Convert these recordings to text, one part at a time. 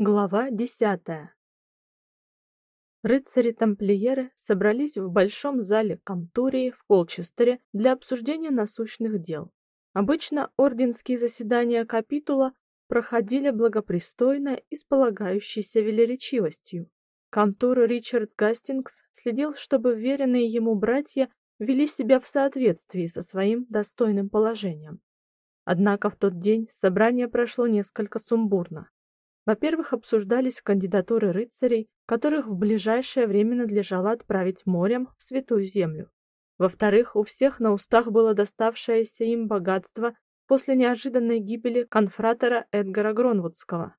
Глава десятая. Рыцари-тамплиеры собрались в большом зале Камтурии в Колчестере для обсуждения насущных дел. Обычно орденские заседания капитула проходили благопристойно и с полагающейся велеречивостью. Камтур Ричард Гастингс следил, чтобы веренные ему братья вели себя в соответствии со своим достойным положением. Однако в тот день собрание прошло несколько сумбурно. Во-первых, обсуждались кандидатуры рыцарей, которых в ближайшее время надлежало отправить морем в Святую Землю. Во-вторых, у всех на устах было доставшееся им богатство после неожиданной гибели конфратора Эдгара Гронвудского.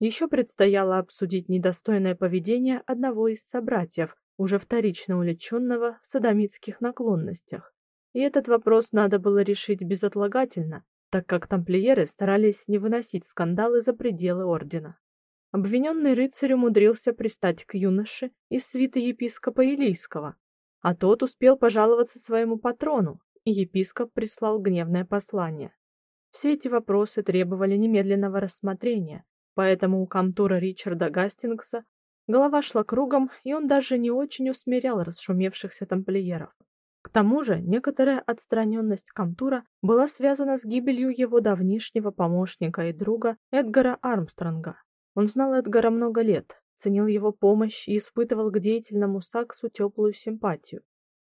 Еще предстояло обсудить недостойное поведение одного из собратьев, уже вторично увлеченного в садомитских наклонностях. И этот вопрос надо было решить безотлагательно, так как тамплиеры старались не выносить скандалы за пределы ордена. Обвиненный рыцарь умудрился пристать к юноше из свиты епископа Илийского, а тот успел пожаловаться своему патрону, и епископ прислал гневное послание. Все эти вопросы требовали немедленного рассмотрения, поэтому у камтура Ричарда Гастингса голова шла кругом, и он даже не очень усмирял расшумевшихся тамплиеров. К тому же, некоторая отстраненность Камтура была связана с гибелью его давнишнего помощника и друга Эдгара Армстронга. Он знал Эдгара много лет, ценил его помощь и испытывал к деятельному Саксу теплую симпатию.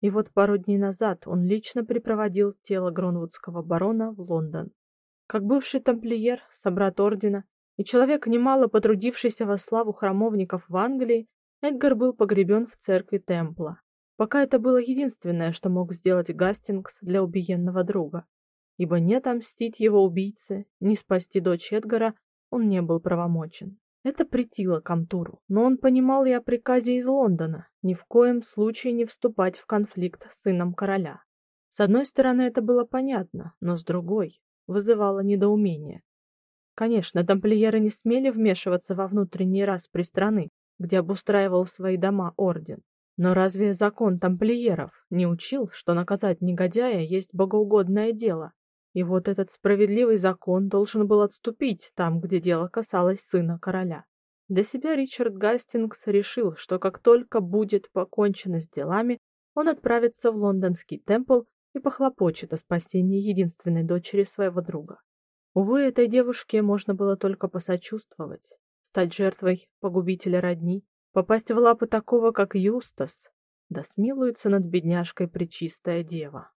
И вот пару дней назад он лично припроводил тело Гронвудского барона в Лондон. Как бывший тамплиер, собрат ордена и человек немало потрудившийся во славу храмовников в Англии, Эдгар был погребен в церкви Темпла. Пока это было единственное, что мог сделать Гастингс для убиенного друга, ибо не отомстить его убийце, ни спасти дочь Эдгара он не был правомочен. Это претило Камтуру, но он понимал и о приказе из Лондона ни в коем случае не вступать в конфликт с сыном короля. С одной стороны, это было понятно, но с другой вызывало недоумение. Конечно, тамплиеры не смели вмешиваться во внутренние распри страны, где обустраивал свои дома орден. Но разве закон тамплиеров не учил, что наказать негодяя есть богоугодное дело? И вот этот справедливый закон должен был отступить там, где дело касалось сына короля. Для себя Ричард Гастингс решил, что как только будет покончено с делами, он отправится в лондонский темпл и похлопочет о спасении единственной дочери своего друга. Увы, этой девушке можно было только посочувствовать, стать жертвой погубителя родни, Попасть в лапы такого, как Юстас, да смилуется над бедняжкой пречистая дева.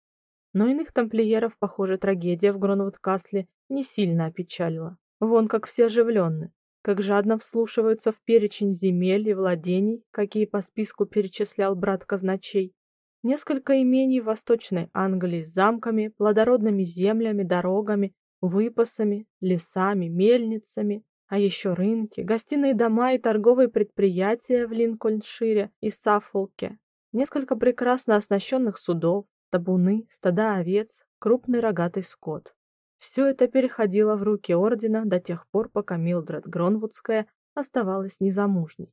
Но иных тамплиеров, похоже, трагедия в Гронвуд-Касле не сильно опечалила. Вон как все оживленны, как жадно вслушиваются в перечень земель и владений, какие по списку перечислял брат казначей. Несколько имений в Восточной Англии с замками, плодородными землями, дорогами, выпасами, лесами, мельницами, а еще рынки, гостиные дома и торговые предприятия в Линкольншире и Саффолке, несколько прекрасно оснащенных судов, табуны, стада овец, крупный рогатый скот. Все это переходило в руки ордена до тех пор, пока Милдред Гронвудская оставалась незамужней.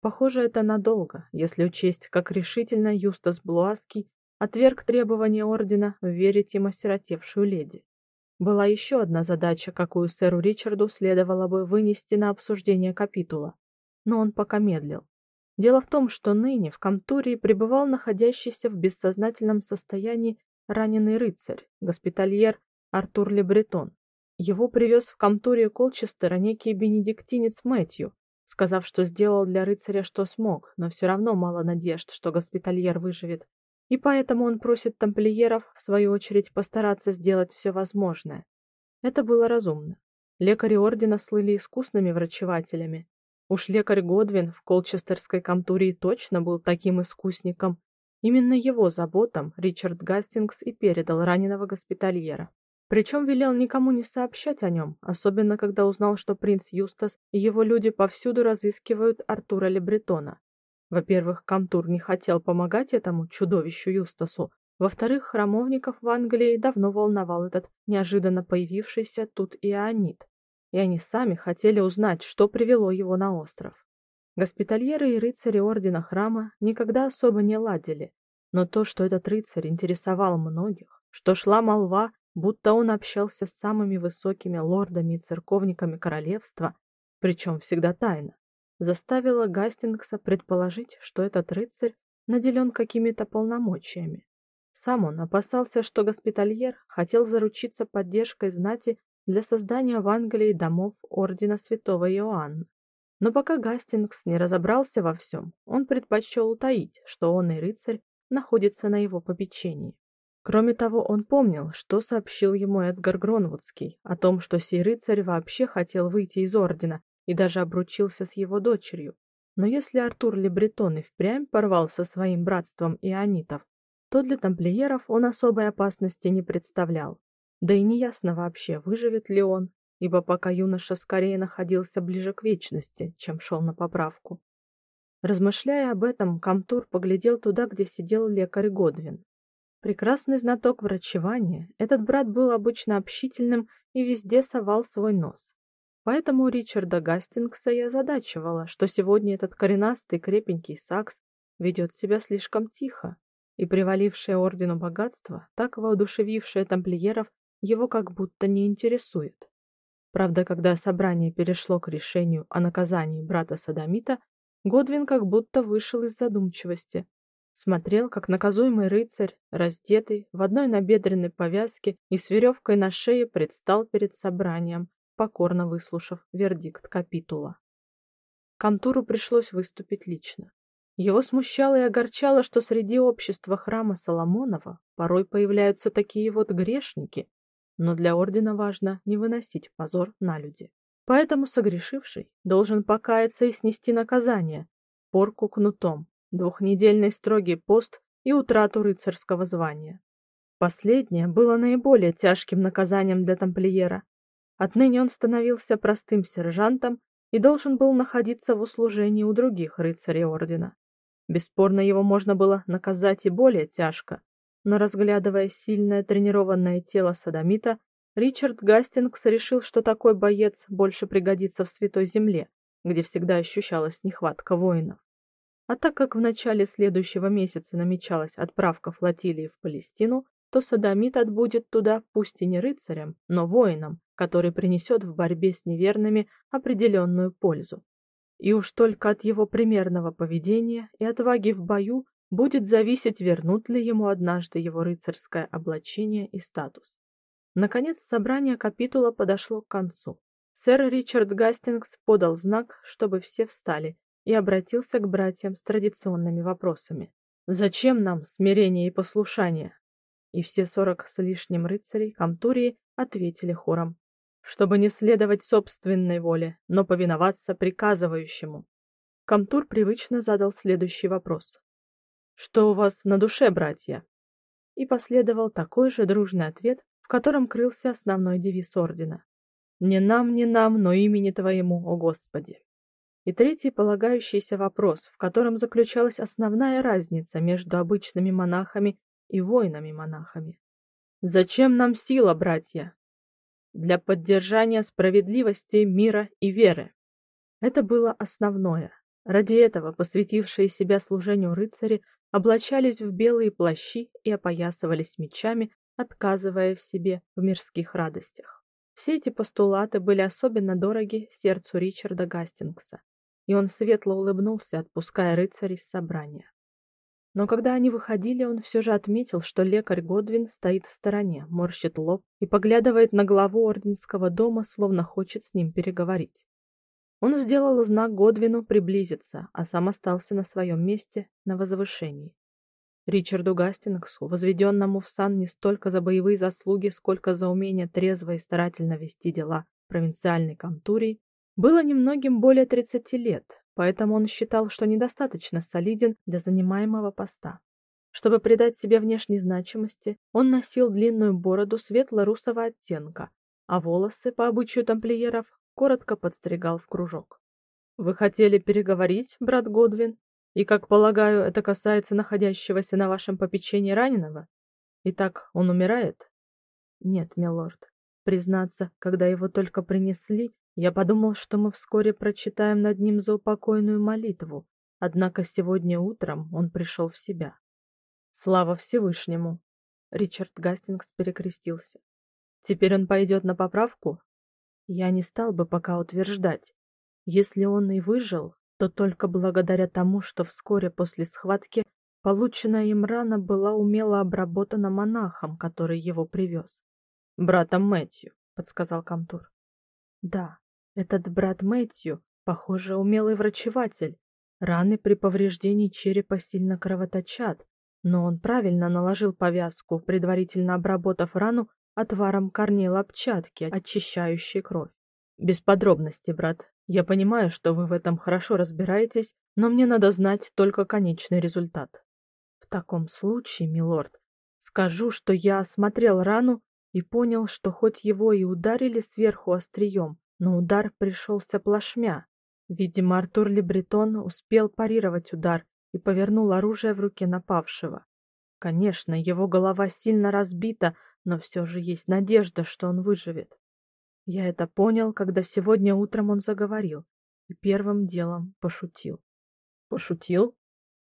Похоже, это надолго, если учесть, как решительно Юстас Блуаский отверг требования ордена верить им осиротевшую леди. Была еще одна задача, какую сэру Ричарду следовало бы вынести на обсуждение капитула, но он пока медлил. Дело в том, что ныне в Камтурии пребывал находящийся в бессознательном состоянии раненый рыцарь, госпитальер Артур Лебретон. Его привез в Камтурию Колчестера некий бенедиктинец Мэтью, сказав, что сделал для рыцаря что смог, но все равно мало надежд, что госпитальер выживет и поэтому он просит тамплиеров в свою очередь постараться сделать все возможное. Это было разумно. Лекари ордена слыли искусными врачевателями. Уж лекарь Годвин в Колчестерской камтурии точно был таким искусником. Именно его заботам Ричард Гастингс и передал раненого госпитальера. Причем велел никому не сообщать о нем, особенно когда узнал, что принц Юстас и его люди повсюду разыскивают Артура Лебретона. Во-первых, Камтур не хотел помогать этому чудовищу Юстасу. Во-вторых, храмовников в Англии давно волновал этот неожиданно появившийся тут Ионит, и они сами хотели узнать, что привело его на остров. Госпитальеры и рыцари ордена храма никогда особо не ладили, но то, что этот рыцарь интересовал многих, что шла молва, будто он общался с самыми высокими лордами и церковниками королевства, причем всегда тайно, заставило Гастингса предположить, что этот рыцарь наделен какими-то полномочиями. Сам он опасался, что госпитальер хотел заручиться поддержкой знати для создания в Англии домов ордена Святого Иоанна. Но пока Гастингс не разобрался во всем, он предпочел утаить, что он и рыцарь находится на его попечении. Кроме того, он помнил, что сообщил ему Эдгар Гронвудский о том, что сей рыцарь вообще хотел выйти из ордена и даже обручился с его дочерью. Но если Артур Лебретон и впрямь порвал со своим братством ионитов, то для тамплиеров он особой опасности не представлял. Да и неясно вообще, выживет ли он, ибо пока юноша скорее находился ближе к вечности, чем шел на поправку. Размышляя об этом, Камтур поглядел туда, где сидел лекарь Годвин. Прекрасный знаток врачевания, этот брат был обычно общительным и везде совал свой нос. Поэтому Ричарда Гастингса и озадачивало, что сегодня этот коренастый крепенький сакс ведет себя слишком тихо, и привалившее ордену богатство, так воодушевившее тамплиеров, его как будто не интересует. Правда, когда собрание перешло к решению о наказании брата Садамита, Годвин как будто вышел из задумчивости, смотрел, как наказуемый рыцарь, раздетый, в одной набедренной повязке и с веревкой на шее предстал перед собранием, покорно выслушав вердикт капитула. Камтуру пришлось выступить лично. Его смущало и огорчало, что среди общества храма Соломонова порой появляются такие вот грешники, но для ордена важно не выносить позор на люди. Поэтому согрешивший должен покаяться и снести наказание, порку кнутом, двухнедельный строгий пост и утрату рыцарского звания. Последнее было наиболее тяжким наказанием для тамплиера. Отныне он становился простым сержантом и должен был находиться в услужении у других рыцарей ордена. Бесспорно, его можно было наказать и более тяжко, но разглядывая сильное тренированное тело садомита, Ричард Гастингс решил, что такой боец больше пригодится в Святой Земле, где всегда ощущалась нехватка воинов. А так как в начале следующего месяца намечалась отправка флотилии в Палестину, то Садомит отбудет туда пусть и не рыцарем, но воином, который принесет в борьбе с неверными определенную пользу. И уж только от его примерного поведения и отваги в бою будет зависеть, вернут ли ему однажды его рыцарское облачение и статус. Наконец собрание капитула подошло к концу. Сэр Ричард Гастингс подал знак, чтобы все встали, и обратился к братьям с традиционными вопросами. Зачем нам смирение и послушание? И все сорок с лишним рыцарей Камтурии ответили хором: чтобы не следовать собственной воле, но повиноваться приказывающему. Камтур привычно задал следующий вопрос: Что у вас на душе, братья? И последовал такой же дружный ответ, в котором крылся основной девиз ордена: Не нам, не нам, но имени твоему, о Господи и третий полагающийся вопрос, в котором заключалась основная разница между обычными монахами и воинами-монахами. Зачем нам сила, братья? Для поддержания справедливости, мира и веры. Это было основное. Ради этого посвятившие себя служению рыцари облачались в белые плащи и опоясывались мечами, отказывая в себе в мирских радостях. Все эти постулаты были особенно дороги сердцу Ричарда Гастингса, и он светло улыбнулся, отпуская рыцарей с собрания. Но когда они выходили, он все же отметил, что лекарь Годвин стоит в стороне, морщит лоб и поглядывает на главу орденского дома, словно хочет с ним переговорить. Он сделал знак Годвину приблизиться, а сам остался на своем месте на возвышении. Ричарду Гастингсу, возведенному в сан не столько за боевые заслуги, сколько за умение трезво и старательно вести дела провинциальной контурии, было немногим более 30 лет, поэтому он считал, что недостаточно солиден для занимаемого поста. Чтобы придать себе внешней значимости, он носил длинную бороду светло-русого оттенка, а волосы, по обычаю тамплиеров, коротко подстригал в кружок. Вы хотели переговорить, брат Годвин? И, как полагаю, это касается находящегося на вашем попечении раненого? Итак, он умирает? Нет, милорд. Признаться, когда его только принесли, я подумал, что мы вскоре прочитаем над ним заупокойную молитву, однако сегодня утром он пришел в себя. Слава Всевышнему. Ричард Гастингс перекрестился. Теперь он пойдет на поправку? Я не стал бы пока утверждать. Если он и выжил, то только благодаря тому, что вскоре после схватки полученная им рана была умело обработана монахом, который его привез. «Братом Мэтью», — подсказал Камтур. «Да, этот брат Мэтью, похоже, умелый врачеватель. Раны при повреждении черепа сильно кровоточат, но он правильно наложил повязку, предварительно обработав рану отваром корней лопчатки, очищающей кровь. Без подробностей, брат. Я понимаю, что вы в этом хорошо разбираетесь, но мне надо знать только конечный результат. В таком случае, милорд, скажу, что я осмотрел рану и понял, что хоть его и ударили сверху острием, но удар пришелся плашмя. Видимо, Артур Лебретон успел парировать удар и повернул оружие в руке напавшего. Конечно, его голова сильно разбита, но все же есть надежда, что он выживет. Я это понял, когда сегодня утром он заговорил и первым делом пошутил. Пошутил?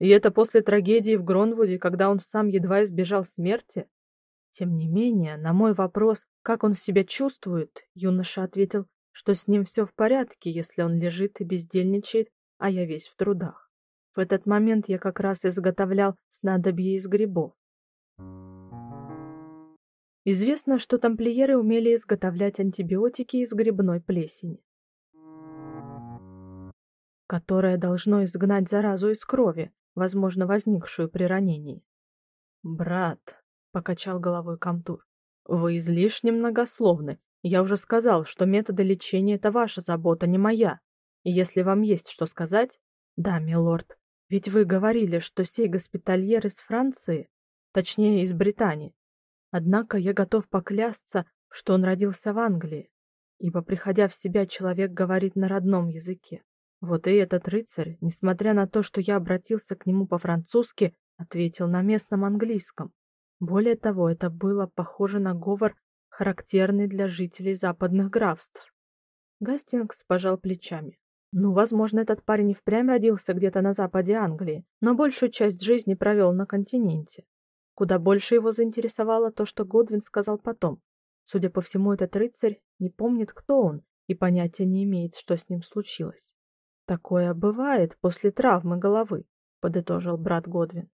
И это после трагедии в Гронвуде, когда он сам едва избежал смерти? Тем не менее, на мой вопрос, как он себя чувствует, юноша ответил, что с ним все в порядке, если он лежит и бездельничает, а я весь в трудах. В этот момент я как раз изготовлял снадобье из грибов. Известно, что тамплиеры умели изготовлять антибиотики из грибной плесени, которое должно изгнать заразу из крови, возможно, возникшую при ранении. «Брат», — покачал головой Камтур, — «вы излишне многословны. Я уже сказал, что методы лечения — это ваша забота, не моя. И если вам есть что сказать...» «Да, милорд», ведь вы говорили, что сей госпитальер из Франции, точнее, из Британии. Однако я готов поклясться, что он родился в Англии, ибо, приходя в себя, человек говорит на родном языке. Вот и этот рыцарь, несмотря на то, что я обратился к нему по-французски, ответил на местном английском. Более того, это было похоже на говор, характерный для жителей западных графств. Гастингс пожал плечами. Ну, возможно, этот парень и впрямь родился где-то на западе Англии, но большую часть жизни провел на континенте. Куда больше его заинтересовало то, что Годвин сказал потом. Судя по всему, этот рыцарь не помнит, кто он, и понятия не имеет, что с ним случилось. Такое бывает после травмы головы, подытожил брат Годвин.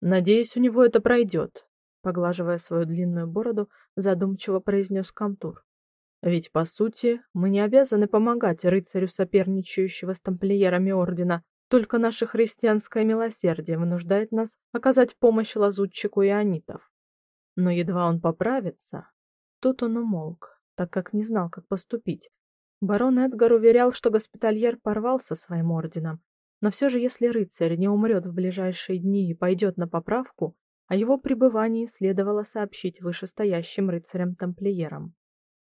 Надеюсь, у него это пройдет», — поглаживая свою длинную бороду, задумчиво произнес Камтур. Ведь, по сути, мы не обязаны помогать рыцарю, соперничающего с тамплиерами ордена. Только наше христианское милосердие вынуждает нас оказать помощь лазутчику ионитов. Но едва он поправится, тут он умолк, так как не знал, как поступить. Барон Эдгар уверял, что госпитальер порвал со своим орденом, но все же если рыцарь не умрет в ближайшие дни и пойдет на поправку, о его пребывании следовало сообщить вышестоящим рыцарям-тамплиерам.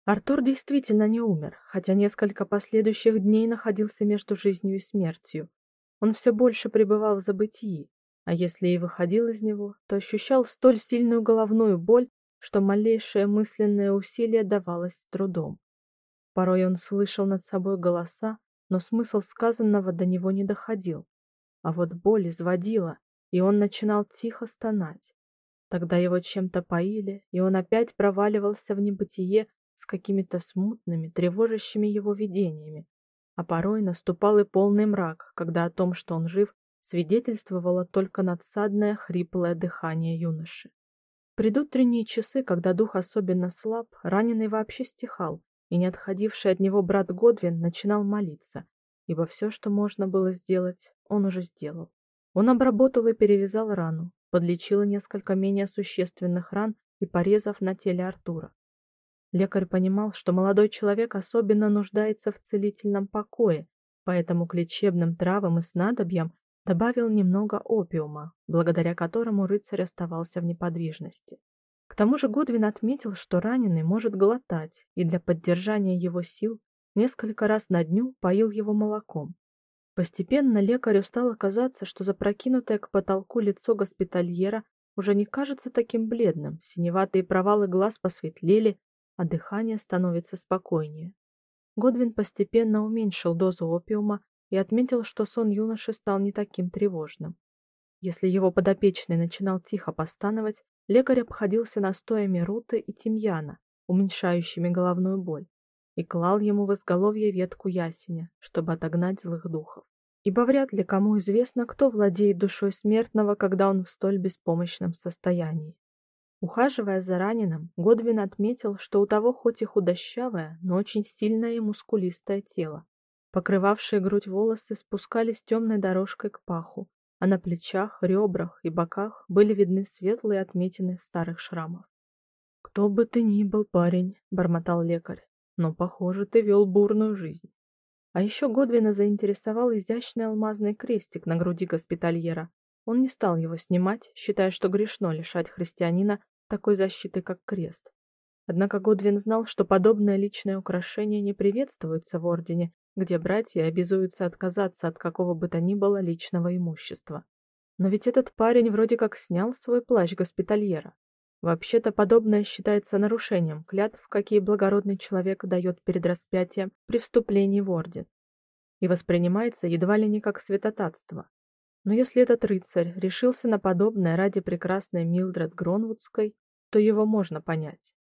Артур действительно не умер, хотя несколько последующих дней находился между жизнью и смертью. Он все больше пребывал в забытии, а если и выходил из него, то ощущал столь сильную головную боль, что малейшее мысленное усилие давалось трудом. Порой он слышал над собой голоса, но смысл сказанного до него не доходил. А вот боль изводила, и он начинал тихо стонать. Тогда его чем-то поили, и он опять проваливался в небытие, с какими-то смутными, тревожащими его видениями, а порой наступал и полный мрак, когда о том, что он жив, свидетельствовало только надсадное хриплое дыхание юноши. Предутренние часы, когда дух особенно слаб, раненый вообще стихал, и не отходивший от него брат Годвин начинал молиться, ибо все, что можно было сделать, он уже сделал. Он обработал и перевязал рану, подлечил несколько менее существенных ран и порезов на теле Артура. Лекарь понимал, что молодой человек особенно нуждается в целительном покое, поэтому к лечебным травам и снадобьям добавил немного опиума, благодаря которому рыцарь оставался в неподвижности. К тому же Годвин отметил, что раненый может глотать, и для поддержания его сил несколько раз на дню поил его молоком. Постепенно лекарю стало казаться, что запрокинутое к потолку лицо госпитальера уже не кажется таким бледным, синеватые провалы глаз посветлели, а дыхание становится спокойнее. Годвин постепенно уменьшил дозу опиума и отметил, что сон юноши стал не таким тревожным. Если его подопечный начинал тихо постановать, лекарь обходился настоями руты и тимьяна, уменьшающими головную боль. И клал ему в изголовье ветку ясеня, чтобы отогнать злых духов. Ибо вряд ли кому известно, кто владеет душой смертного, когда он в столь беспомощном состоянии. Ухаживая за раненым, Годвин отметил, что у того хоть и худощавое, но очень сильное и мускулистое тело. Покрывавшие грудь волосы спускались темной дорожкой к паху, а на плечах, ребрах и боках были видны светлые отметины старых шрамов. «Кто бы ты ни был, парень», — бормотал лекарь, — «но, похоже, ты вел бурную жизнь». А еще Годвина заинтересовал изящный алмазный крестик на груди госпитальера. Он не стал его снимать, считая, что грешно лишать христианина такой защиты, как крест. Однако Годвин знал, что подобное личное украшение не приветствуется в ордене, где братья обязуются отказаться от какого бы то ни было личного имущества. Но ведь этот парень вроде как снял свой плащ госпитальера. Вообще-то подобное считается нарушением клятв, какие благородный человек дает перед распятием при вступлении в орден, и воспринимается едва ли не как святотатство. Но если этот рыцарь решился на подобное ради прекрасной Милдред Гронвудской, то его можно понять.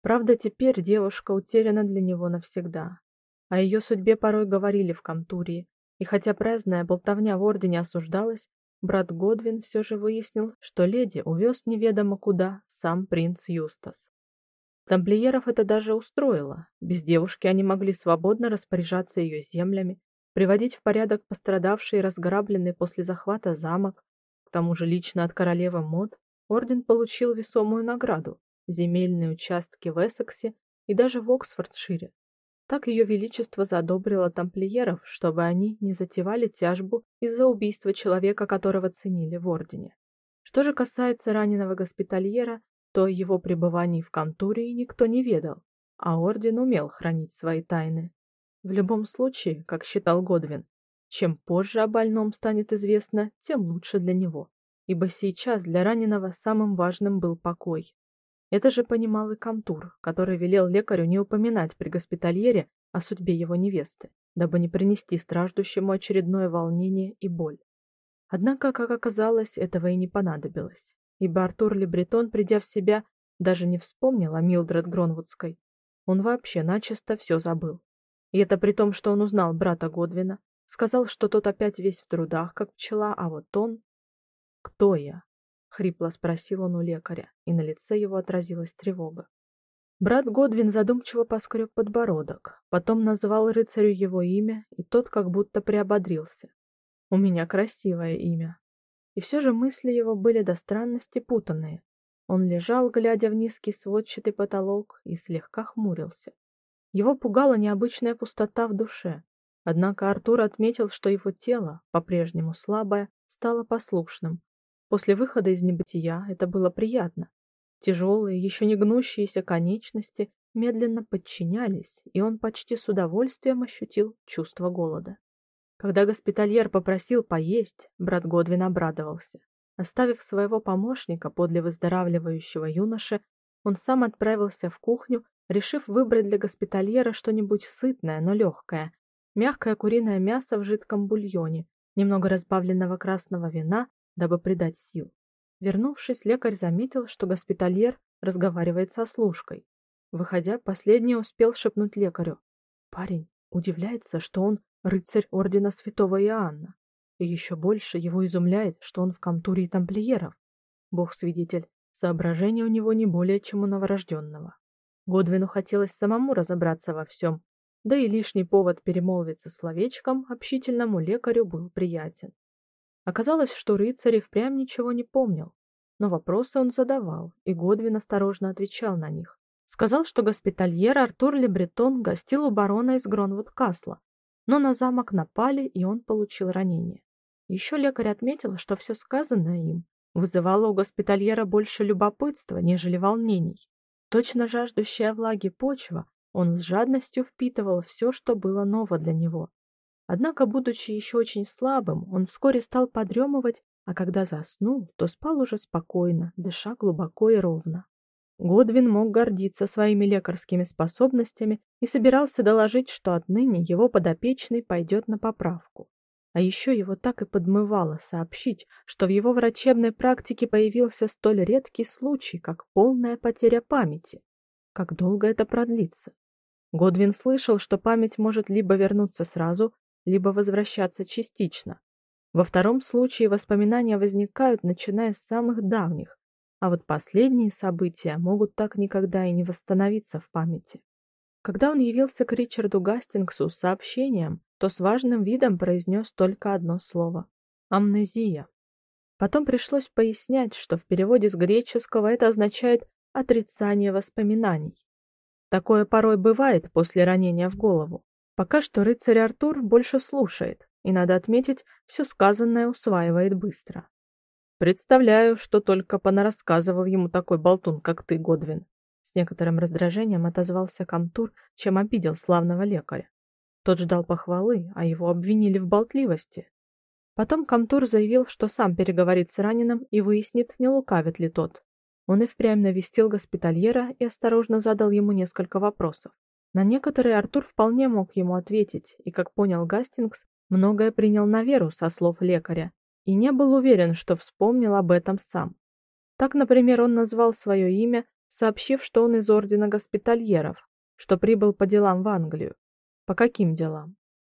Правда, теперь девушка утеряна для него навсегда. О ее судьбе порой говорили в Камтурии, и хотя праздная болтовня в ордене осуждалась, брат Годвин все же выяснил, что леди увез неведомо куда сам принц Юстас. Тамплиеров это даже устроило. Без девушки они могли свободно распоряжаться ее землями, приводить в порядок пострадавший и разграбленный после захвата замок. К тому же лично от королевы Мод орден получил весомую награду земельные участки в Эссексе и даже в Оксфордшире. Так ее величество задобрило тамплиеров, чтобы они не затевали тяжбу из-за убийства человека, которого ценили в ордене. Что же касается раненого госпитальера, то его пребывании в Камтурии никто не ведал, а орден умел хранить свои тайны. В любом случае, как считал Годвин, чем позже о больном станет известно, тем лучше для него, ибо сейчас для раненого самым важным был покой. Это же понимал и Камтур, который велел лекарю не упоминать при госпитальере о судьбе его невесты, дабы не принести страждущему очередное волнение и боль. Однако, как оказалось, этого и не понадобилось, ибо Артур Лебретон, придя в себя, даже не вспомнил о Милдред Гронвудской. Он вообще начисто все забыл. И это при том, что он узнал брата Годвина, сказал, что тот опять весь в трудах, как пчела, а вот он... Кто я? Хрипло спросил он у лекаря, и на лице его отразилась тревога. Брат Годвин задумчиво поскреб подбородок, потом назвал рыцарю его имя, и тот как будто приободрился. У меня красивое имя. И все же мысли его были до странности путанные. Он лежал, глядя в низкий сводчатый потолок, и слегка хмурился. Его пугала необычная пустота в душе. Однако Артур отметил, что его тело, по-прежнему слабое, стало послушным, После выхода из небытия это было приятно. Тяжелые, еще не гнущиеся конечности медленно подчинялись, и он почти с удовольствием ощутил чувство голода. Когда госпитальер попросил поесть, брат Годвин обрадовался. Оставив своего помощника подле выздоравливающего юноши, он сам отправился в кухню, решив выбрать для госпитальера что-нибудь сытное, но легкое. Мягкое куриное мясо в жидком бульоне, немного разбавленного красного вина дабы придать сил. Вернувшись, лекарь заметил, что госпитальер разговаривает со служкой. Выходя, последний успел шепнуть лекарю: "Парень удивляется, что он рыцарь ордена Святого Иоанна, и еще больше его изумляет, что он в камтурии тамплиеров. Бог свидетель, соображения у него не более чем у новорожденного. Годвину хотелось самому разобраться во всем, да и лишний повод перемолвиться словечком общительному лекарю был приятен. Оказалось, что рыцарь впрямь ничего не помнил, но вопросы он задавал, и Годвин осторожно отвечал на них. Сказал, что госпитальер Артур Лебретон гостил у барона из Гронвуд-Касла, но на замок напали, и он получил ранение. Еще лекарь отметил, что все сказанное им вызывало у госпитальера больше любопытства, нежели волнений. Точно жаждущая влаги почва, он с жадностью впитывал все, что было ново для него, Однако, будучи еще очень слабым, он вскоре стал подремывать, а когда заснул, то спал уже спокойно, дыша глубоко и ровно. Годвин мог гордиться своими лекарскими способностями и собирался доложить, что отныне его подопечный пойдет на поправку. А еще его так и подмывало сообщить, что в его врачебной практике появился столь редкий случай, как полная потеря памяти. Как долго это продлится? Годвин слышал, что память может либо вернуться сразу, либо возвращаться частично. Во втором случае воспоминания возникают, начиная с самых давних, а вот последние события могут так никогда и не восстановиться в памяти. Когда он явился к Ричарду Гастингсу с сообщением, то с важным видом произнес только одно слово — амнезия. Потом пришлось пояснять, что в переводе с греческого это означает отрицание воспоминаний. Такое порой бывает после ранения в голову. Пока что рыцарь Артур больше слушает, и надо отметить, все сказанное усваивает быстро. Представляю, что только понарассказывал ему такой болтун, как ты, Годвин. С некоторым раздражением отозвался Камтур, чем обидел славного лекаря. Тот ждал похвалы, а его обвинили в болтливости. Потом Камтур заявил, что сам переговорит с раненым и выяснит, не лукавит ли тот. Он и впрямь навестил госпитальера и осторожно задал ему несколько вопросов. На некоторые Артур вполне мог ему ответить, и, как понял Гастингс, многое принял на веру со слов лекаря и не был уверен, что вспомнил об этом сам. Так, например, он назвал свое имя, сообщив, что он из ордена госпитальеров, что прибыл по делам в Англию. По каким делам?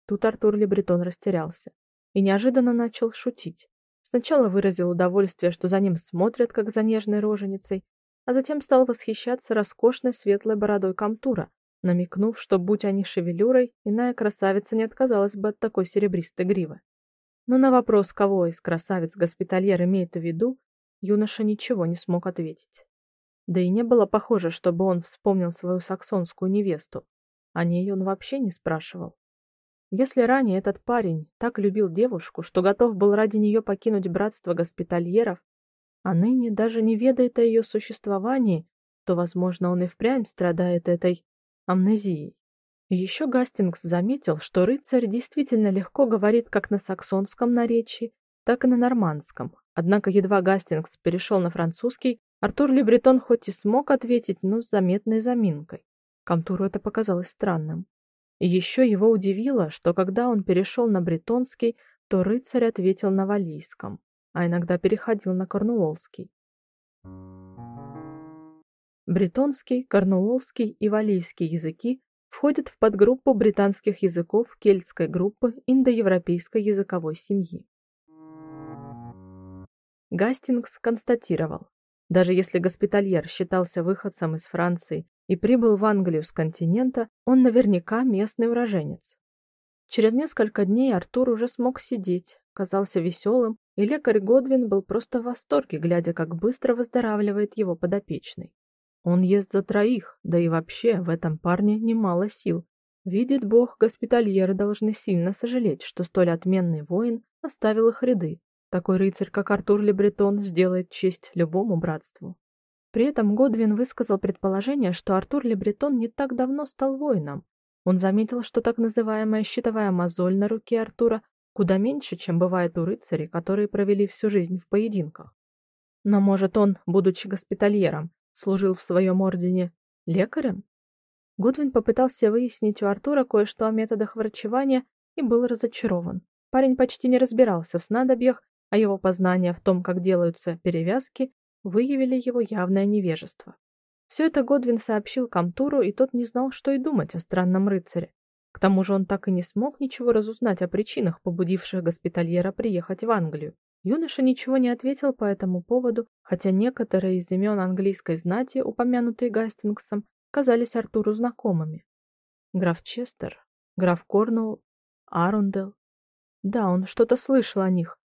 Тут Артур Лебретон растерялся и неожиданно начал шутить. Сначала выразил удовольствие, что за ним смотрят, как за нежной роженицей, а затем стал восхищаться роскошной светлой бородой Камтура, намекнув, что будь они шевелюрой, иная красавица не отказалась бы от такой серебристой гривы. Но на вопрос, кого из красавиц госпитальер имеет в виду, юноша ничего не смог ответить. Да и не было похоже, чтобы он вспомнил свою саксонскую невесту. О ней он вообще не спрашивал. Если ранее этот парень так любил девушку, что готов был ради нее покинуть братство госпитальеров, а ныне даже не ведает о ее существовании, то, возможно, он и впрямь страдает этой амнезией. еще Гастингс заметил, что рыцарь действительно легко говорит как на саксонском наречии, так и на нормандском. Однако едва Гастингс перешел на французский, Артур Лебретон хоть и смог ответить, но с заметной заминкой. Камтуру это показалось странным. Еще его удивило, что когда он перешел на бретонский, то рыцарь ответил на валлийском, а иногда переходил на корнуоллский. Бретонский, корнуоллский и валлийский языки входят в подгруппу британских языков кельтской группы индоевропейской языковой семьи. Гастингс констатировал, даже если госпитальер считался выходцем из Франции и прибыл в Англию с континента, он наверняка местный уроженец. Через несколько дней Артур уже смог сидеть, казался веселым, и лекарь Годвин был просто в восторге, глядя, как быстро выздоравливает его подопечный. Он ест за троих, да и вообще в этом парне немало сил. Видит Бог, госпитальеры должны сильно сожалеть, что столь отменный воин оставил их ряды. Такой рыцарь, как Артур Лебретон, сделает честь любому братству. При этом Годвин высказал предположение, что Артур Лебретон не так давно стал воином. Он заметил, что так называемая щитовая мозоль на руке Артура куда меньше, чем бывает у рыцарей, которые провели всю жизнь в поединках. Но может он, будучи госпитальером, служил в своем ордене лекарем? Годвин попытался выяснить у Артура кое-что о методах врачевания и был разочарован. Парень почти не разбирался в снадобьях, а его познания в том, как делаются перевязки, выявили его явное невежество. Все это Годвин сообщил Камтуру, и тот не знал, что и думать о странном рыцаре. К тому же он так и не смог ничего разузнать о причинах, побудивших госпитальера приехать в Англию. Юноша ничего не ответил по этому поводу, хотя некоторые из имен английской знати, упомянутые Гастингсом, казались Артуру знакомыми. Граф Честер, граф Корнуолл, Арундел. Да, он что-то слышал о них.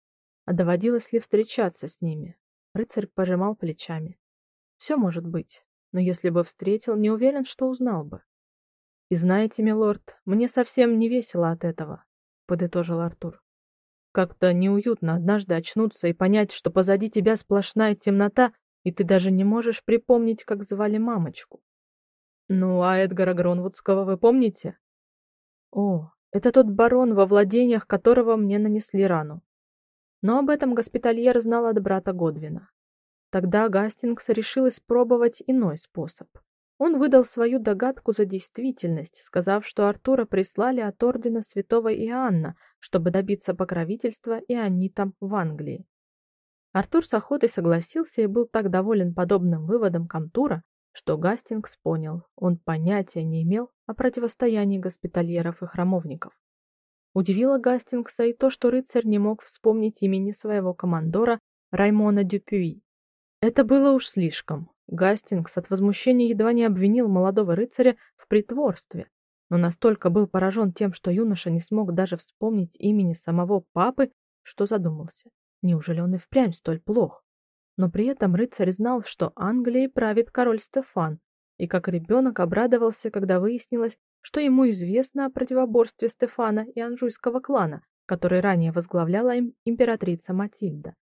А доводилось ли встречаться с ними? Рыцарь пожимал плечами. Все может быть, но если бы встретил, не уверен, что узнал бы. И знаете, милорд, мне совсем не весело от этого, подытожил Артур. Как-то неуютно однажды очнуться и понять, что позади тебя сплошная темнота, и ты даже не можешь припомнить, как звали мамочку. Ну, а Эдгара Гронвудского вы помните? О, это тот барон, во владениях которого мне нанесли рану. Но об этом госпитальер знал от брата Годвина. Тогда Гастингс решил испробовать иной способ. Он выдал свою догадку за действительность, сказав, что Артура прислали от ордена Святого Иоанна, чтобы добиться покровительства и они там в Англии. Артур с охотой согласился и был так доволен подобным выводом Камтура, что Гастингс понял, он понятия не имел о противостоянии госпитальеров и храмовников. Удивило Гастингса и то, что рыцарь не мог вспомнить имени своего командора Раймона Дюпюи. Это было уж слишком. Гастингс от возмущения едва не обвинил молодого рыцаря в притворстве, но настолько был поражен тем, что юноша не смог даже вспомнить имени самого папы, что задумался. Неужели он и впрямь столь плох? Но при этом рыцарь знал, что Англией правит король Стефан, и как ребенок обрадовался, когда выяснилось, что ему известно о противоборстве Стефана и Анжуйского клана, который ранее возглавляла им императрица Матильда.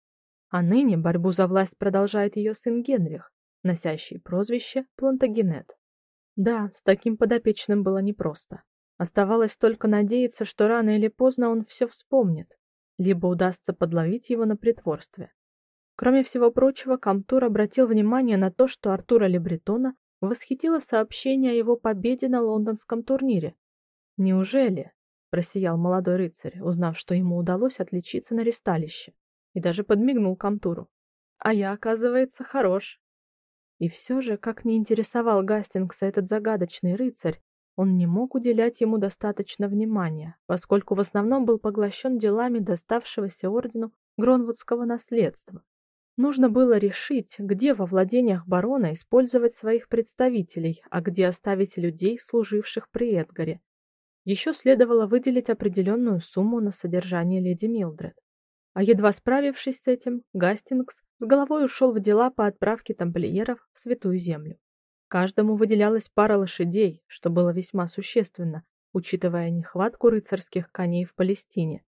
А ныне борьбу за власть продолжает ее сын Генрих, носящий прозвище Плантагенет. Да, с таким подопечным было непросто. Оставалось только надеяться, что рано или поздно он все вспомнит, либо удастся подловить его на притворстве. Кроме всего прочего, Камтур обратил внимание на то, что Артура Лебретона восхитило сообщение о его победе на лондонском турнире. Неужели? просиял молодой рыцарь, узнав, что ему удалось отличиться на ристалище, и даже подмигнул Камтуру. А я, оказывается, хорош. И все же, как не интересовал Гастингса этот загадочный рыцарь, он не мог уделять ему достаточно внимания, поскольку в основном был поглощен делами доставшегося ордену Гронвудского наследства. Нужно было решить, где во владениях барона использовать своих представителей, а где оставить людей, служивших при Эдгаре. Еще следовало выделить определенную сумму на содержание леди Милдред. А едва справившись с этим, Гастингс с головой ушел в дела по отправке тамплиеров в Святую Землю. Каждому выделялась пара лошадей, что было весьма существенно, учитывая нехватку рыцарских коней в Палестине.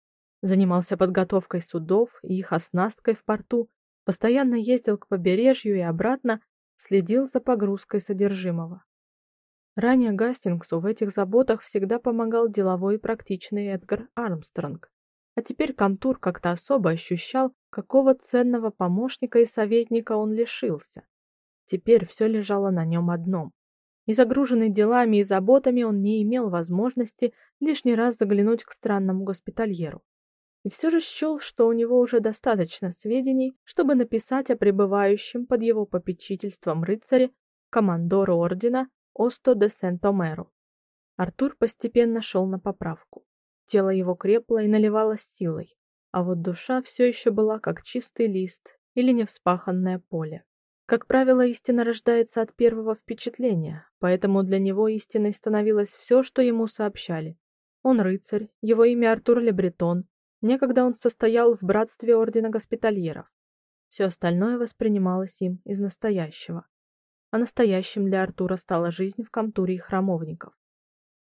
Занимался подготовкой судов и их оснасткой в порту, постоянно ездил к побережью и обратно, следил за погрузкой содержимого. Ранее Гастингсу в этих заботах всегда помогал деловой и практичный Эдгар Армстронг, а теперь Камтур как-то особо ощущал, какого ценного помощника и советника он лишился. Теперь все лежало на нем одном. И загруженный делами и заботами он не имел возможности лишний раз заглянуть к странному госпитальеру. И все же счел, что у него уже достаточно сведений, чтобы написать о пребывающем под его попечительством рыцаре, командору ордена Осто де Сент-Омеро. Артур постепенно шел на поправку. Тело его крепло и наливалось силой, а вот душа все еще была как чистый лист или невспаханное поле. Как правило, истина рождается от первого впечатления, поэтому для него истиной становилось все, что ему сообщали. Он рыцарь, его имя Артур Лебретон, некогда он состоял в братстве ордена госпитальеров. Все остальное воспринималось им из настоящего. А настоящим для Артура стала жизнь в Камтуре и храмовников.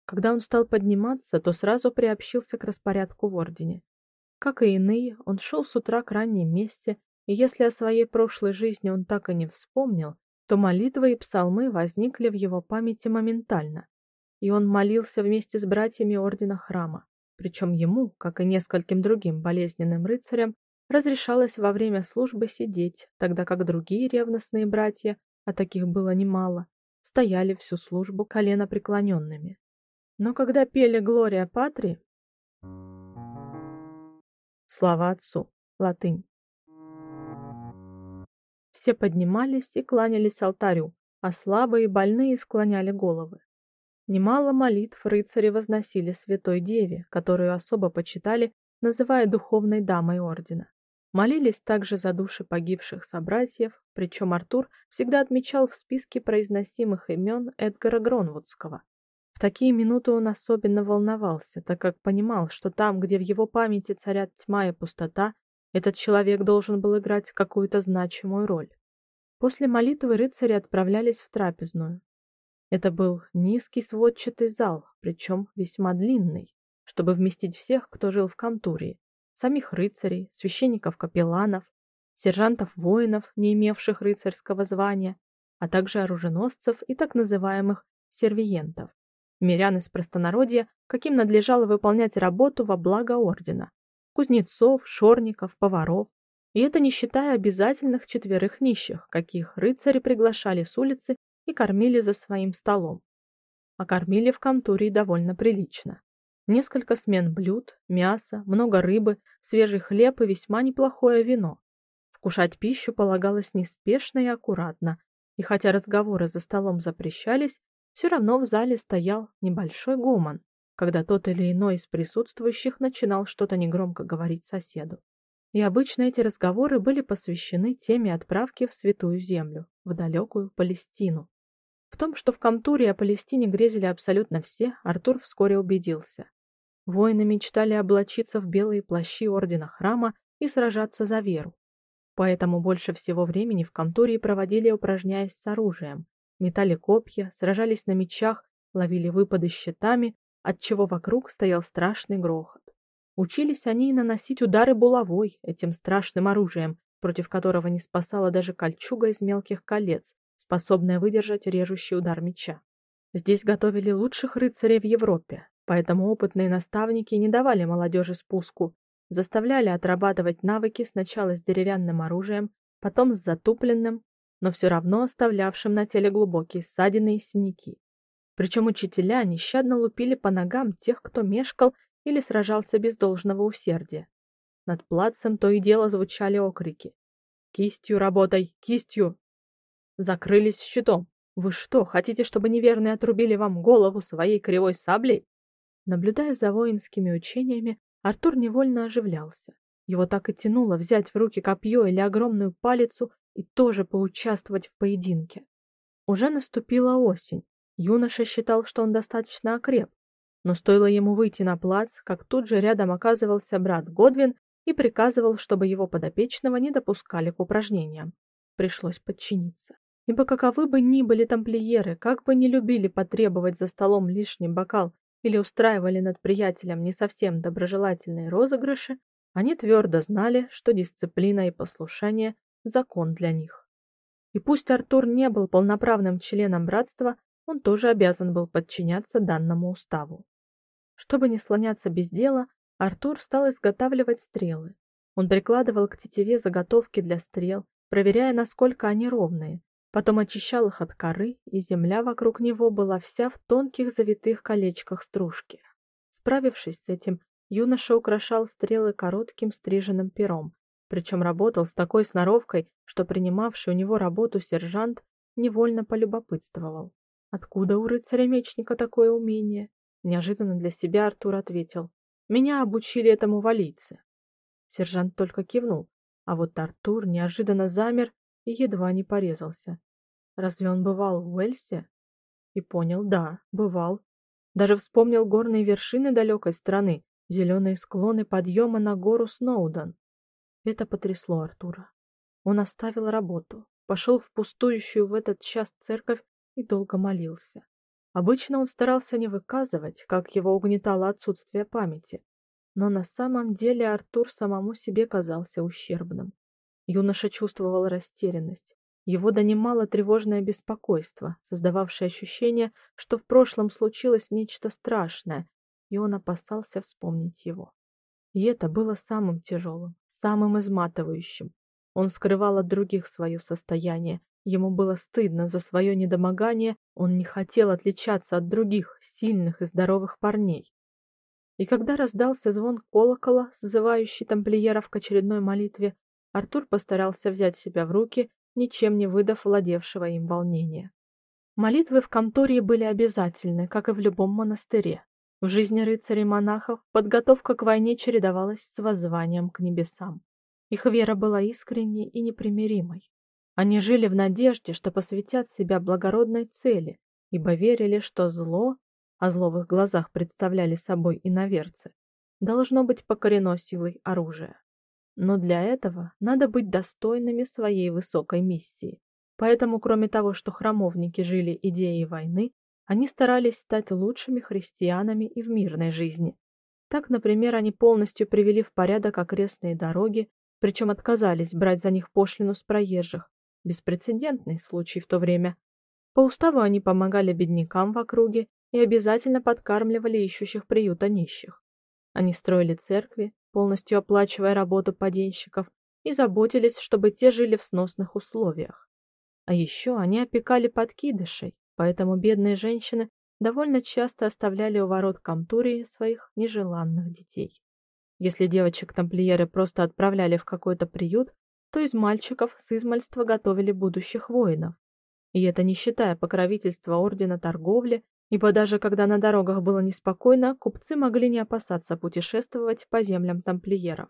Когда он стал подниматься, то сразу приобщился к распорядку в ордене. Как и иные, он шел с утра к ранней мессе, и если о своей прошлой жизни он так и не вспомнил, то молитвы и псалмы возникли в его памяти моментально. И он молился вместе с братьями ордена храма. Причем ему, как и нескольким другим болезненным рыцарям, разрешалось во время службы сидеть, тогда как другие ревностные братья, а таких было немало, стояли всю службу коленопреклоненными. Но когда пели Глория Патри, слава отцу, латынь, все поднимались и кланялись алтарю, а слабые и больные склоняли головы. Немало молитв рыцари возносили святой деве, которую особо почитали, называя духовной дамой ордена. Молились также за души погибших собратьев, причем Артур всегда отмечал в списке произносимых имен Эдгара Гронвудского, в такие минуты он особенно волновался, так как понимал, что там, где в его памяти царят тьма и пустота, этот человек должен был играть какую-то значимую роль. После молитвы рыцари отправлялись в трапезную. Это был низкий сводчатый зал, причем весьма длинный, чтобы вместить всех, кто жил в Камтурии: самих рыцарей, священников-капелланов, сержантов-воинов, не имевших рыцарского звания, а также оруженосцев и так называемых сервиентов мирян из простонародья, каким надлежало выполнять работу во благо ордена: кузнецов, шорников, поваров. И это не считая обязательных четверых нищих, каких рыцари приглашали с улицы и кормили за своим столом. А кормили в Камтурии довольно прилично. Несколько смен блюд, мясо, много рыбы, свежий хлеб и весьма неплохое вино. Вкушать пищу полагалось неспешно и аккуратно, И хотя разговоры за столом запрещались, все равно в зале стоял небольшой гомон, когда тот или иной из присутствующих начинал что-то негромко говорить соседу. И обычно эти разговоры были посвящены теме отправки в Святую Землю, в далекую Палестину. В том, что в Камтуре о Палестине грезили абсолютно все, Артур вскоре убедился. Воины мечтали облачиться в белые плащи ордена храма и сражаться за веру. Поэтому больше всего времени в Камтуре проводили, упражняясь с оружием, метали копья, сражались на мечах, ловили выпады щитами, отчего вокруг стоял страшный грохот. Учились они и наносить удары булавой, этим страшным оружием, против которого не спасала даже кольчуга из мелких колец, способная выдержать режущий удар меча. Здесь готовили лучших рыцарей в Европе, поэтому опытные наставники не давали молодежи спуску, заставляли отрабатывать навыки сначала с деревянным оружием, потом с затупленным, но все равно оставлявшим на теле глубокие ссадины и синяки. Причем учителя нещадно лупили по ногам тех, кто мешкал или сражался без должного усердия. Над плацем то и дело звучали окрики. «Кистью работай! Кистью!» Закрылись щитом. «Вы что, хотите, чтобы неверные отрубили вам голову своей кривой саблей?» Наблюдая за воинскими учениями, Артур невольно оживлялся. Его так и тянуло взять в руки копье или огромную палицу и тоже поучаствовать в поединке. Уже наступила осень. Юноша считал, что он достаточно окреп, но стоило ему выйти на плац, как тут же рядом оказывался брат Годвин и приказывал, чтобы его подопечного не допускали к упражнениям. Пришлось подчиниться. Ибо каковы бы ни были тамплиеры, как бы ни любили потребовать за столом лишний бокал или устраивали над приятелем не совсем доброжелательные розыгрыши, они твердо знали, что дисциплина и послушание закон для них. И пусть Артур не был полноправным членом братства, он тоже обязан был подчиняться данному уставу. Чтобы не слоняться без дела, Артур стал изготавливать стрелы. Он прикладывал к тетиве заготовки для стрел, проверяя, насколько они ровные. Потом очищал их от коры, и земля вокруг него была вся в тонких завитых колечках стружки. Справившись с этим, юноша украшал стрелы коротким стриженным пером, причем работал с такой сноровкой, что принимавший у него работу сержант невольно полюбопытствовал. Откуда у рыцаря-мечника такое умение? Неожиданно для себя Артур ответил: "Меня обучили этому валийцы". Сержант только кивнул, а вот Артур неожиданно замер и едва не порезался. Разве он бывал в Уэльсе? И понял: да, бывал. Даже вспомнил горные вершины далекой страны, зеленые склоны подъема на гору Сноуден. Это потрясло Артура. Он оставил работу, пошел в пустующую в этот час церковь и долго молился. Обычно он старался не выказывать, как его угнетало отсутствие памяти, но на самом деле Артур самому себе казался ущербным. Юноша чувствовал растерянность. Его донимало тревожное беспокойство, создававшее ощущение, что в прошлом случилось нечто страшное, и он опасался вспомнить его. И это было самым тяжелым, самым изматывающим. Он скрывал от других свое состояние, Ему было стыдно за свое недомогание, он не хотел отличаться от других сильных и здоровых парней. И когда раздался звон колокола, созывающий тамплиеров к очередной молитве, Артур постарался взять себя в руки, ничем не выдав владевшего им волнения. Молитвы в Камтории были обязательны, как и в любом монастыре. В жизни рыцарей-монахов подготовка к войне чередовалась с воззванием к небесам. Их вера была искренней и непримиримой. Они жили в надежде, что посвятят себя благородной цели, ибо верили, что зло, а зло в их глазах представляли собой иноверцы, должно быть покорено силой оружия. Но для этого надо быть достойными своей высокой миссии. Поэтому, кроме того, что храмовники жили идеей войны, они старались стать лучшими христианами и в мирной жизни. Так, например, они полностью привели в порядок окрестные дороги, причем отказались брать за них пошлину с проезжих, Беспрецедентный случай в то время. По уставу они помогали беднякам в округе и обязательно подкармливали ищущих приюта нищих. Они строили церкви, полностью оплачивая работу поденщиков, и заботились, чтобы те жили в сносных условиях. А еще они опекали подкидышей, поэтому бедные женщины довольно часто оставляли у ворот Камтурии своих нежеланных детей. Если девочек тамплиеры просто отправляли в какой-то приют, то из мальчиков с измальства готовили будущих воинов. И это не считая покровительства ордена торговли, ибо даже когда на дорогах было неспокойно, купцы могли не опасаться путешествовать по землям тамплиеров.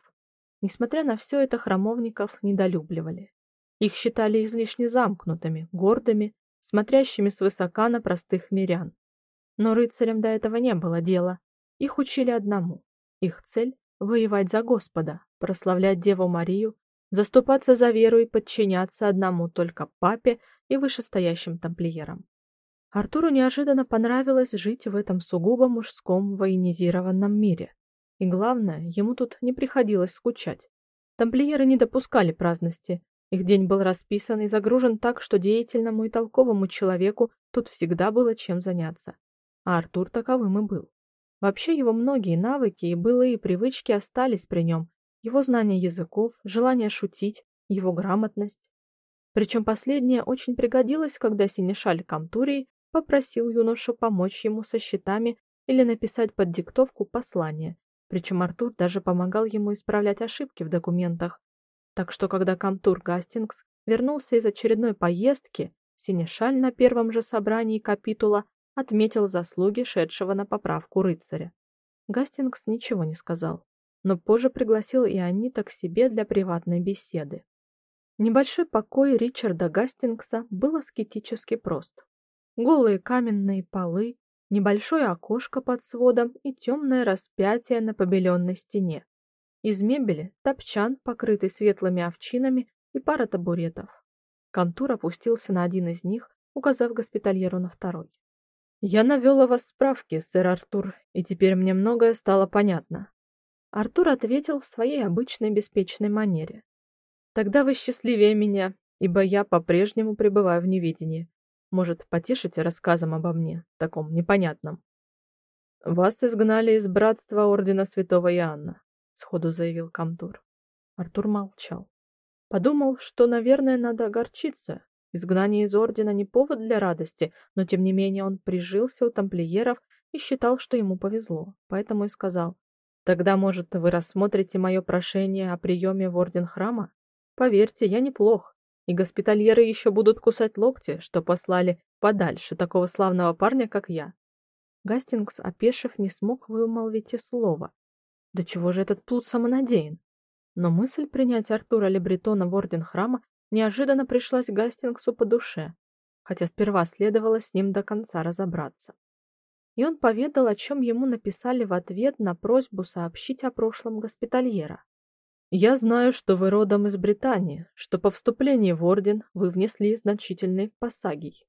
Несмотря на все это, храмовников недолюбливали. Их считали излишне замкнутыми, гордыми, смотрящими свысока на простых мирян. Но рыцарям до этого не было дела. Их учили одному. Их цель — воевать за Господа, прославлять Деву Марию, заступаться за веру и подчиняться одному только папе и вышестоящим тамплиерам. Артуру неожиданно понравилось жить в этом сугубо мужском военизированном мире. И главное, ему тут не приходилось скучать. Тамплиеры не допускали праздности. Их день был расписан и загружен так, что деятельному и толковому человеку тут всегда было чем заняться. А Артур таковым и был. Вообще его многие навыки и былые привычки остались при нем. Его знание языков, желание шутить, его грамотность. Причем последнее очень пригодилось, когда Синешаль Камтурий попросил юношу помочь ему со счетами или написать под диктовку послание. Причем Артур даже помогал ему исправлять ошибки в документах. Так что когда Камтур Гастингс вернулся из очередной поездки, Синешаль на первом же собрании капитула отметил заслуги шедшего на поправку рыцаря. Гастингс ничего не сказал, но позже пригласил и Анита к себе для приватной беседы. Небольшой покой Ричарда Гастингса был аскетически прост. Голые каменные полы, небольшое окошко под сводом и темное распятие на побеленной стене. Из мебели топчан, покрытый светлыми овчинами, и пара табуретов. Контур опустился на один из них, указав госпитальеру на второй. «Я навел о вас справки, сэр Артур, и теперь мне многое стало понятно». Артур ответил в своей обычной беспечной манере. Тогда вы счастливее меня, ибо я по-прежнему пребываю в неведении. Может, потешите рассказом обо мне, таком непонятном. Вас изгнали из братства ордена Святого Иоанна, сходу заявил Камтур. Артур молчал. Подумал, что, наверное, надо огорчиться. Изгнание из ордена не повод для радости, но тем не менее он прижился у тамплиеров и считал, что ему повезло. Поэтому и сказал: "Тогда, может, вы рассмотрите мое прошение о приеме в орден храма?" Поверьте, я неплох, и госпитальеры еще будут кусать локти, что послали подальше такого славного парня, как я. Гастингс, опешив, не смог вымолвить и слова. Да чего же этот плут самонадеян? Но мысль принять Артура Лебретона в орден храма неожиданно пришлась Гастингсу по душе, хотя сперва следовало с ним до конца разобраться. И он поведал, о чем ему написали в ответ на просьбу сообщить о прошлом госпитальера. Я знаю, что вы родом из Британии, что по вступлении в орден вы внесли значительный пассагий.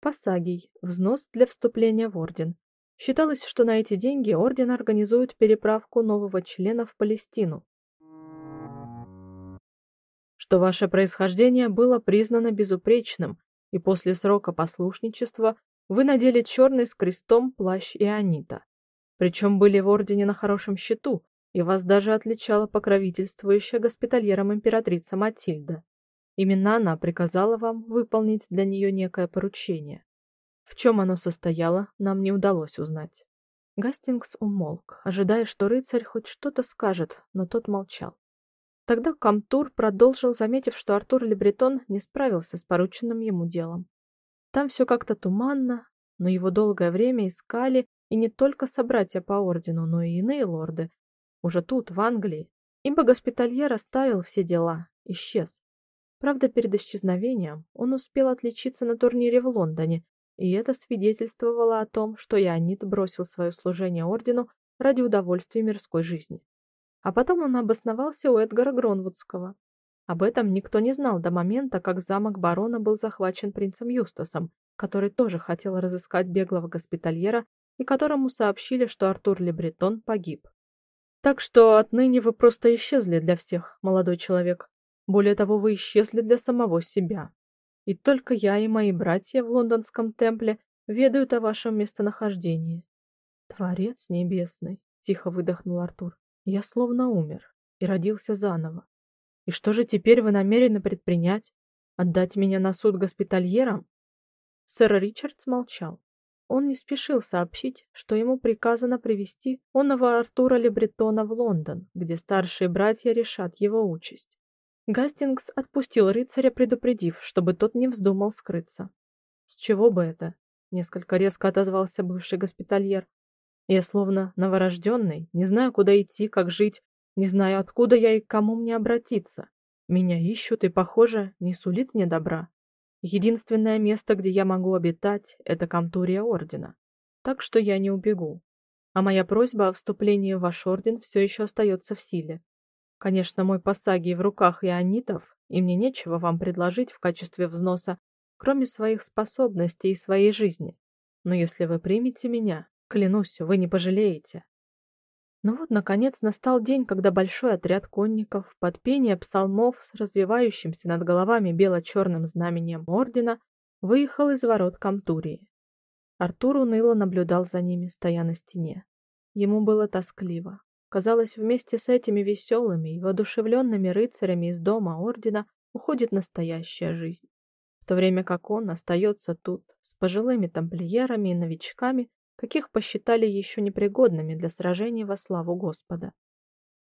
Пассагий взнос для вступления в орден. Считалось, что на эти деньги орден организует переправку нового члена в Палестину. Что ваше происхождение было признано безупречным, и после срока послушничества вы надели черный с крестом плащ Ионита. Причем были в ордене на хорошем счету, и вас даже отличала покровительствующая госпитальером императрица Матильда. Именно она приказала вам выполнить для нее некое поручение. В чем оно состояло, нам не удалось узнать. Гастингс умолк, ожидая, что рыцарь хоть что-то скажет, но тот молчал. Тогда Камтур продолжил, заметив, что Артур Лебретон не справился с порученным ему делом. Там все как-то туманно, но его долгое время искали и не только собратья по ордену, но и иные лорды, уже тут, в Англии, ибо госпитальер оставил все дела, исчез. Правда, перед исчезновением он успел отличиться на турнире в Лондоне, и это свидетельствовало о том, что Ионит бросил свое служение ордену ради удовольствия мирской жизни. А потом он обосновался у Эдгара Гронвудского. Об этом никто не знал до момента, как замок барона был захвачен принцем Юстасом, который тоже хотел разыскать беглого госпитальера и которому сообщили, что Артур Лебретон погиб. Так что отныне вы просто исчезли для всех, молодой человек. Более того, вы исчезли для самого себя. И только я и мои братья в лондонском темпле ведают о вашем местонахождении. Творец небесный, тихо выдохнул Артур. Я словно умер и родился заново. И что же теперь вы намерены предпринять? Отдать меня на суд госпитальерам? Сэр Ричард молчал. Он не спешил сообщить, что ему приказано привести оного Артура Лебретона в Лондон, где старшие братья решат его участь. Гастингс отпустил рыцаря, предупредив, чтобы тот не вздумал скрыться. С чего бы это? несколько резко отозвался бывший госпитальер. Я словно новорожденный, не знаю, куда идти, как жить, не знаю, откуда я и к кому мне обратиться. Меня ищут и, похоже, не сулит мне добра. Единственное место, где я могу обитать это Камтурия ордена. Так что я не убегу. А моя просьба о вступлении в ваш орден все еще остается в силе. Конечно, мой посаги в руках ионитов, и мне нечего вам предложить в качестве взноса, кроме своих способностей и своей жизни. Но если вы примете меня, клянусь, вы не пожалеете. Ну вот наконец настал день, когда большой отряд конников под пение псалмов с развивающимся над головами бело-черным знамением ордена выехал из ворот Камтурии. Артур уныло наблюдал за ними, стоя на стене. Ему было тоскливо. Казалось, вместе с этими веселыми и воодушевленными рыцарями из дома ордена уходит настоящая жизнь в то время как он остается тут с пожилыми тамплиерами и новичками, каких посчитали еще непригодными для сражений во славу Господа.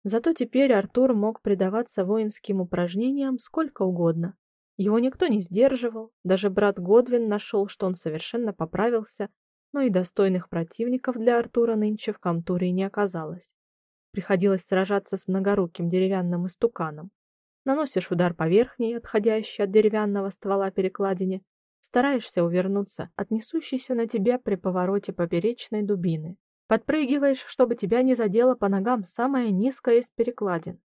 Зато теперь Артур мог предаваться воинским упражнениям сколько угодно. Его никто не сдерживал, даже брат Годвин нашел, что он совершенно поправился, но и достойных противников для Артура нынче в Камтурии не оказалось. Приходилось сражаться с многоруким деревянным истуканом. Наносишь удар по верхней, отходящей от деревянного ствола перекладине, стараешься увернуться от несущейся на тебя при повороте поперечной дубины. Подпрыгиваешь, чтобы тебя не задело по ногам самая низкая из перекладин.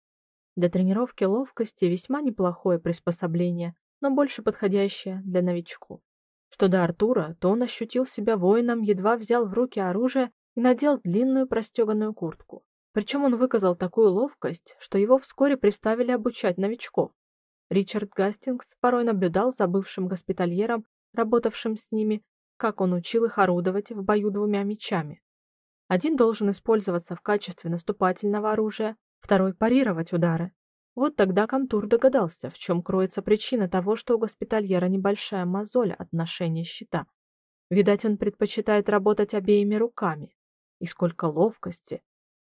Для тренировки ловкости весьма неплохое приспособление, но больше подходящее для новичков. Что до Артура, то он ощутил себя воином, едва взял в руки оружие и надел длинную простеганую куртку. Причем он выказал такую ловкость, что его вскоре приставили обучать новичков. Ричард Гастингс порой наблюдал за бывшим госпитальером, работавшим с ними, как он учил их орудовать в бою двумя мечами. Один должен использоваться в качестве наступательного оружия, второй парировать удары. Вот тогда Камтур догадался, в чем кроется причина того, что у госпитальера небольшая мозоль от ношения щита. Видать, он предпочитает работать обеими руками. И сколько ловкости,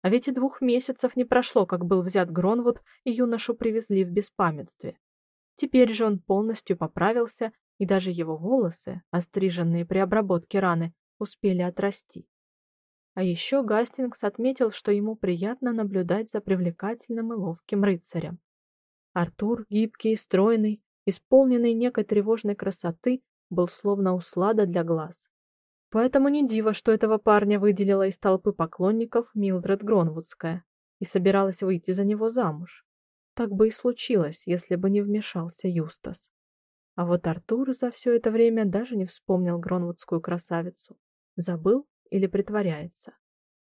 а ведь и двух месяцев не прошло, как был взят Гронвуд, и юношу привезли в беспамятстве. Теперь же он полностью поправился, и даже его волосы, остриженные при обработке раны, успели отрасти. А еще Гастингс отметил, что ему приятно наблюдать за привлекательным и ловким рыцарем. Артур, гибкий и стройный, исполненный некой тревожной красоты, был словно услада для глаз. Поэтому не диво, что этого парня выделила из толпы поклонников Милдред Гронвудская и собиралась выйти за него замуж. Так бы и случилось, если бы не вмешался Юстас. А вот Артур за все это время даже не вспомнил Гронвудскую красавицу. Забыл или притворяется.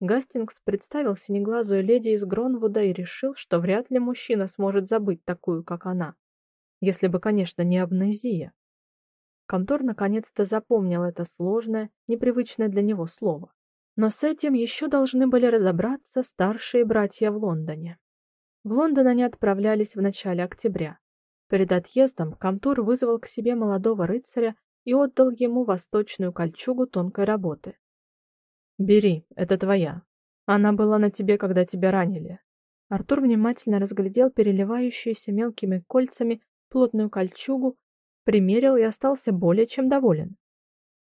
Гастингс представил синеглазую леди из Гронвуда и решил, что вряд ли мужчина сможет забыть такую, как она. Если бы, конечно, не амнезия. Контор наконец-то запомнил это сложное, непривычное для него слово. Но с этим еще должны были разобраться старшие братья в Лондоне. В Лондон они отправлялись в начале октября. Перед отъездом Камтур вызвал к себе молодого рыцаря и отдал ему восточную кольчугу тонкой работы. «Бери, это твоя. Она была на тебе, когда тебя ранили». Артур внимательно разглядел переливающуюся мелкими кольцами плотную кольчугу примерил и остался более чем доволен.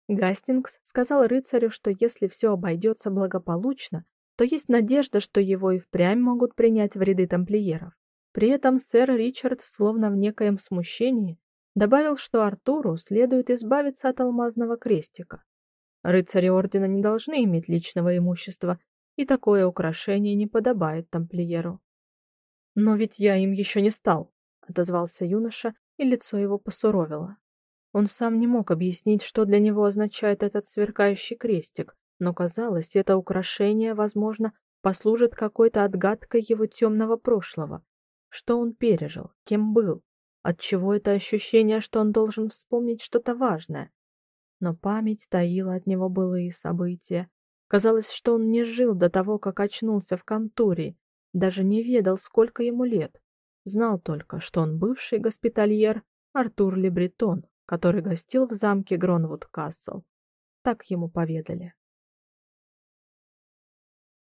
Гастингс сказал рыцарю, что если все обойдется благополучно, то есть надежда, что его и впрямь могут принять в ряды тамплиеров. При этом сэр Ричард, словно в некоем смущении, добавил, что Артуру следует избавиться от алмазного крестика. Рыцари ордена не должны иметь личного имущества, и такое украшение не подобает тамплиеру. Но ведь я им еще не стал, отозвался юноша, и лицо его посуровило. Он сам не мог объяснить, что для него означает этот сверкающий крестик, но казалось, это украшение, возможно, послужит какой-то отгадкой его темного прошлого. Что он пережил, кем был, отчего это ощущение, что он должен вспомнить что-то важное. Но память таила от него былые события. Казалось, что он не жил до того, как очнулся в Кантурии, даже не ведал, сколько ему лет. Знал только, что он бывший госпитальер Артур Лебретон, который гостил в замке Гронвуд-Касл. Так ему поведали.